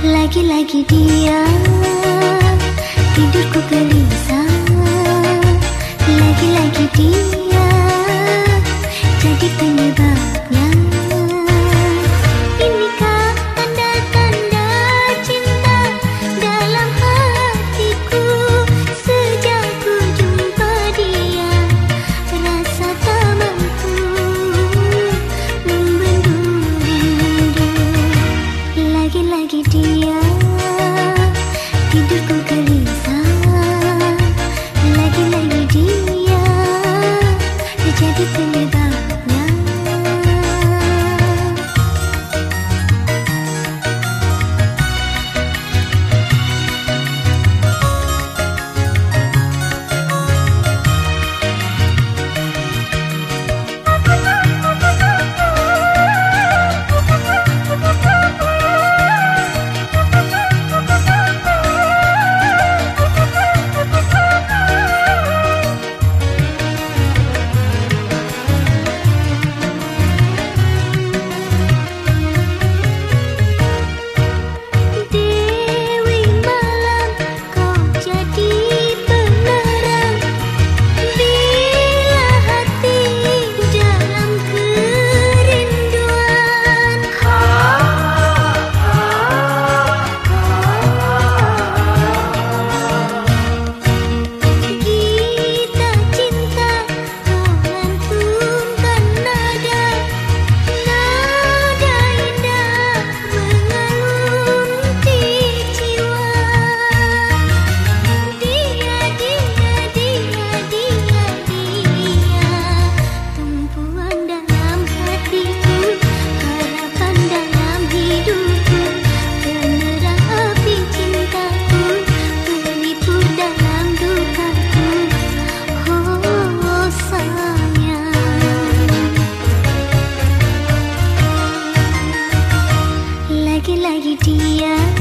Lagi-lagi dia Tidurku gelisah. Lagi-lagi dia Jadi penyebab Lagi-lagi dia. Tidurku gelisah. Lagi-lagi dia. Dia jadi penyakit. लगी